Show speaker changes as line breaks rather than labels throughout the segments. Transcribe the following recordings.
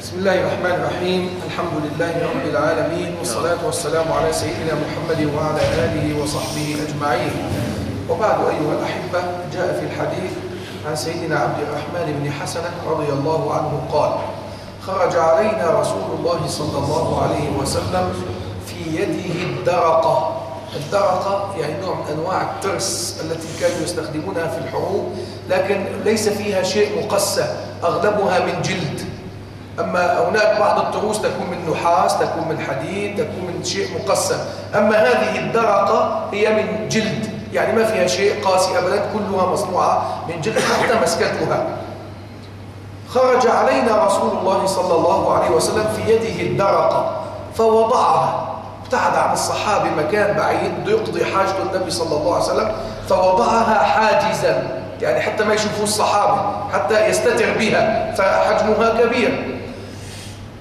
بسم الله الرحمن الرحيم. الحمد لله رب العالمين والصلاة والسلام على سيدنا محمد وعلى آله وصحبه أجمعين. وبعد أيها الأحبة جاء في الحديث عن سيدنا عبد الرحمن بن حسنة رضي الله عنه قال خرج علينا رسول الله صلى الله عليه وسلم في يده الدرقة. الدرقة يعني نوع من أنواع الترس التي كانوا يستخدمونها في الحروب لكن ليس فيها شيء مقسى أغلبها من جلد. أما هناك بعض التروس تكون من نحاس تكون من حديد تكون من شيء مقسم. أما هذه الدرقة هي من جلد يعني ما فيها شيء قاسي أبدا كلها مصنوعة من جلد حتى مسكتها. خرج علينا رسول الله صلى الله عليه وسلم في يده الدرقة فوضعها. ابتعد عن الصحابة مكان بعيد يقضي حاجة النبي صلى الله عليه وسلم فوضعها حاجزا. يعني حتى ما يشوفوا الصحابة حتى يستتر بها فحجمها كبير.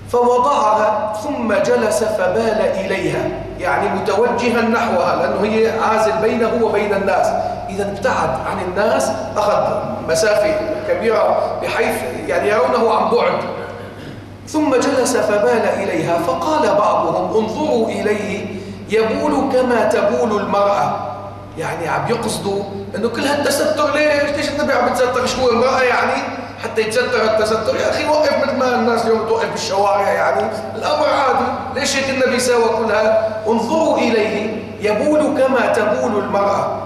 فوضعها ثم جلس فبال إليها. يعني متوجها نحوها لأنه هي عازل بينه وبين الناس. إذا ابتعد عن الناس أخذ مسافة كبيرة بحيث يعني يرونه عن بعد. ثم جلس فبال إليها فقال بعضهم انظروا إليه يبول كما تبول المرأة. يعني عم يقصدوا إنه كل هالتستر ليش؟ ليش النبي عم يتستر؟ شو المرأة يعني؟ حتى يتستر التستر يا أخي وقف مثل ما الناس اليوم توقف بالشوارع يعني. الأمر عادي. ليش هيك النبي سوى كل هذا انظروا إليه يبول كما تبول المرأة.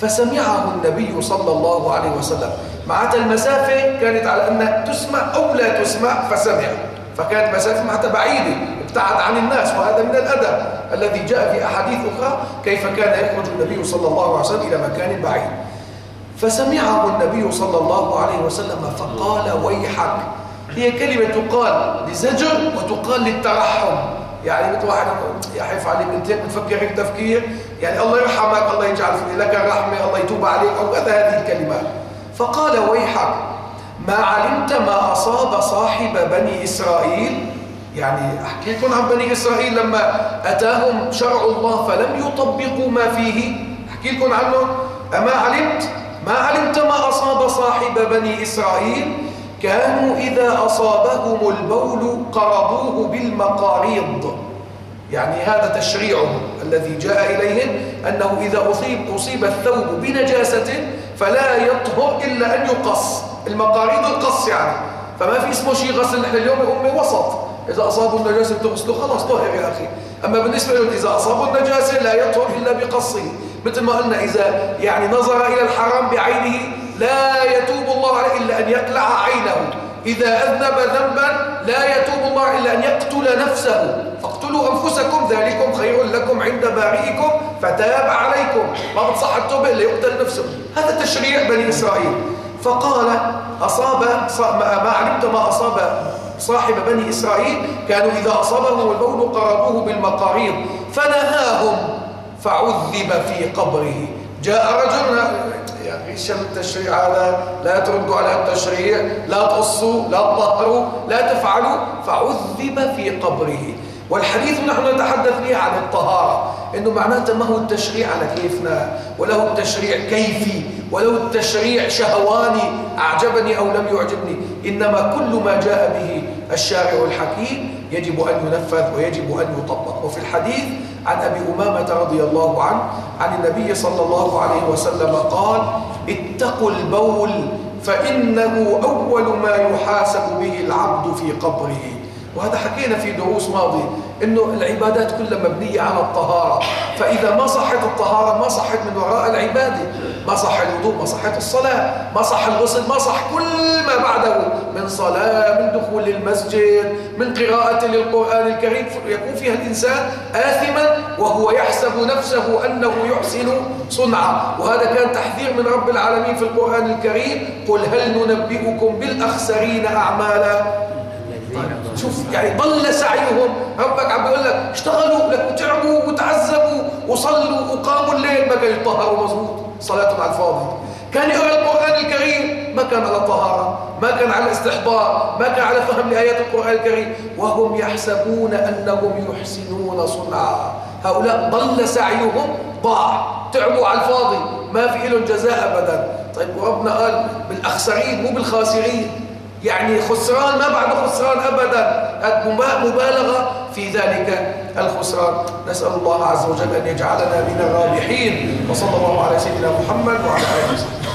فسمعه النبي صلى الله عليه وسلم. معناتها المسافة كانت على أنها تسمع أو لا تسمع فسمع. فكانت مسافة معناتها بعيدة ابتعد عن الناس وهذا من الأدب الذي جاء في أحاديث أخرى كيف كان يخرج النبي صلى الله عليه وسلم إلى مكان بعيد. فسمعه النبي صلى الله عليه وسلم فقال ويحك. هي كلمة تقال لزجر وتقال للترحم. يعني مثل واحد يا حيف عليك انت هيك بتفكر هيك تفكير؟ يعني الله يرحمك الله يجعل لك الرحمة الله يتوب عليك. أو هذا هذه الكلمات. فقال ويحك. ما علمت ما أصاب صاحب بني إسرائيل؟ يعني أحكيكم عن بني إسرائيل لما أتاهم شرع الله فلم يطبقوا ما فيه. أحكي لكم عنه. أما علمت؟ ما علمت ما أصاب صاحب بني إسرائيل؟ كانوا إذا أصابهم البول قرضوه بالمقاريض. يعني هذا تشريعهم الذي جاء إليهم أنه إذا أصيب, أصيب الثوب بنجاسة فلا يطهر إلا أن يقص. المقاريض القص يعني. فما في اسمه شيء غسل. نحن اليوم أمي وسط. إذا أصابوا النجاسة تغسلوا خلاص طهر يا أخي. أما بالنسبة لهم إذا أصابوا النجاسة لا يطهر إلا بقصه. مثل ما قلنا إذا يعني نظر إلى الحرام بعينه لا يتوب الله عليه إلا أن يقلع عينه. إذا أذنب ذنبا لا يتوب الله إلا أن يقتل نفسه. فاقتلوا أنفسكم ذلكم خير لكم عند بارئكم فتاب عليكم. ما بتصح التوبة إلا يقتل نفسه. هذا تشريع بني إسرائيل. فقال أصاب ما علمت ما أصاب صاحب بني إسرائيل كانوا إذا أصابهم البول قربوه بالمقاريض فنهاهم فعذب في قبره. جاء رجل يا أخي التشريع هذا لا تردوا على التشريع لا تقصوا لا تطهروا لا تفعلوا فعذب في قبره. والحديث نحن نتحدث فيه عن الطهارة إنه معناته ما هو التشريع على كيفنا وله التشريع كيفي. ولو التشريع شهواني أعجبني أو لم يعجبني إنما كل ما جاء به الشارع الحكيم يجب أن ينفذ ويجب أن يطبق. وفي الحديث عن أبي أمامة رضي الله عنه عن النبي صلى الله عليه وسلم قال اتقوا البول فإنه أول ما يحاسب به العبد في قبره. وهذا حكينا في دروس ماضية إنه العبادات كلها مبنية على الطهارة. فإذا ما صحت الطهارة ما صحت من وراء العبادة. ما صح الوضوء ما صحت الصلاة. ما صح الغسل ما صح كل ما بعده. من صلاة من دخول المسجد من قراءة للقرآن الكريم. يكون فيها الإنسان آثما وهو يحسب نفسه أنه يحسن صنعا وهذا كان تحذير من رب العالمين في القرآن الكريم. قل هل ننبئكم بالأخسرين أعمالا؟ شوف يعني ضل سعيهم. ربك عم بيقول لك اشتغلوا لك وتعبوا وتعذبوا وصلوا وقاموا الليل ما كانوا يطهروا مظبوط صلاتهم على الفاضي كان يقرأ القرآن الكريم ما كان على طهارة ما كان على استحضار ما كان على فهم لايات القرآن الكريم. وهم يحسبون أنهم يحسنون صنعا. هؤلاء ضل سعيهم. ضاع. تعبوا على الفاضي ما في لهم جزاء ابدا. طيب وربنا قال بالأخسرين مو بالخاسرين. يعني خسران ما بعد خسران أبدا. مبالغة في ذلك الخسران. نسأل الله عز وجل أن يجعلنا من الرابحين. وصلى الله على سيدنا محمد وعلى آله وصحبه.